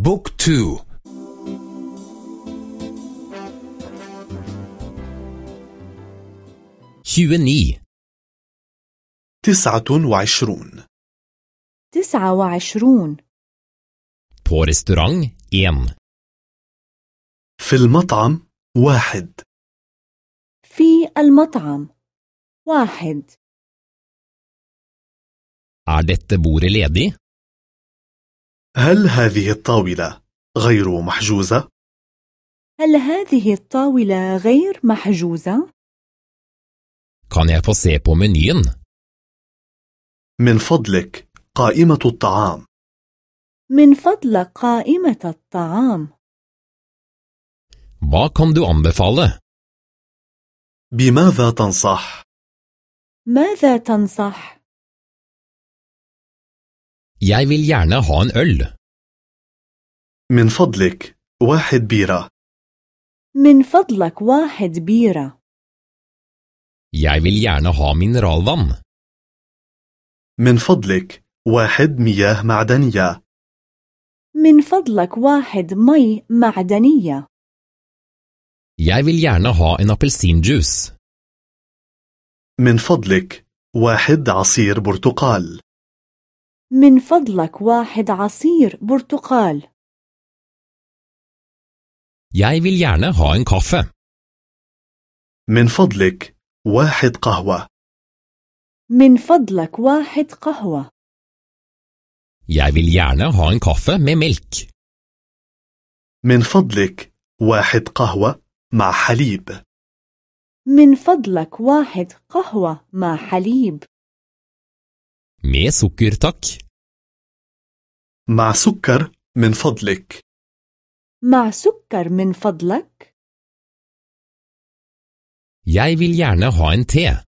بوك تو. تjueni تسعة وعشرون. تسعة وعشرون. På restaurang 1 في المطعم واحد. في المطعم واحد. Er dette bordet ledig? هل هذه الطاولة غير محجوزة؟ هل هذه الطاولة غير محجوزة؟ Kan jeg få se på menyen? من فضلك قائمة الطعام من فضلك قائمة الطعام Hva kan du anbefale? بماذا تنصح؟ ماذا تنصح؟ Jeg vil gjerne ha en øl. من فضلك واحد بيرة من فضلك واحد بيرة Jeg vil gjerne ha mineralvann. من فضلك واحد مياه معدنية من فضلك واحد مي معدنية Jeg vil gjerne ha en appelsinjuice. من فضلك واحد عصير برتقال من فضلك واحد عصير برتقال. Jeg vil gjerne ha en kaffe. من فضلك واحد قهوة. من فضلك واحد قهوة. Jeg vil gjerne ha en kaffe med melk. من فضلك واحد قهوة مع حليب. من فضلك واحد قهوة مع حليب. Med sukker, takk. مع سكر من فضلك مع سكر من فضلك Jeg vil gjerne ha en te.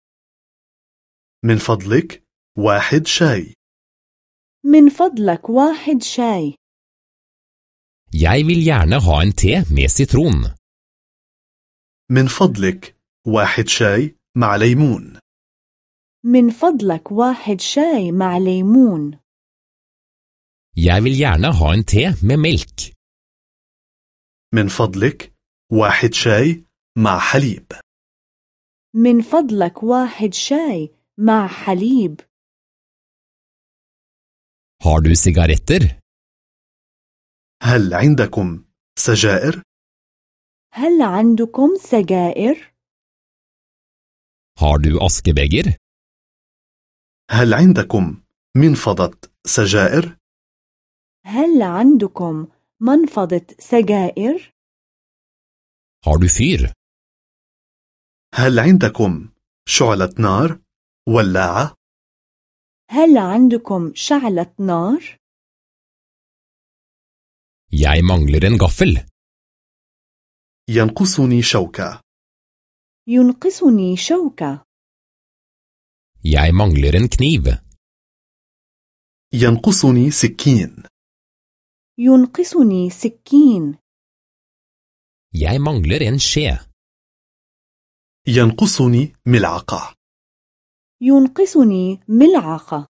من فضلك واحد شاي من فضلك واحد شاي Jeg vil gjerne ha en te med sitron. من فضلك واحد شاي مع ليمون من فضلك واحد شاي مع ليمون Jeg vil gjerne ha en te med melk. من فضلك واحد شاي مع حليب من فضلك واحد شاي مع حليب Har du sigaretter? هل عندكم سجائر؟ هل عندكم سجائر؟ Har du askebeger? هل عندكم منفضة سجائر؟ هل عندكم منفضة سجائر؟ Har du fyr? هل عندكم شعلة نار؟ ولاعة؟ هل عندكم شعلة نار؟ Jeg mangler en gaffel. ينقصني شوكة ينقصني شوكة Jeg mangler en kniv. ينقصني سكين ينقصني سكين Jeg mangler en skje. ينقصني ملعقة ينقصني ملعقة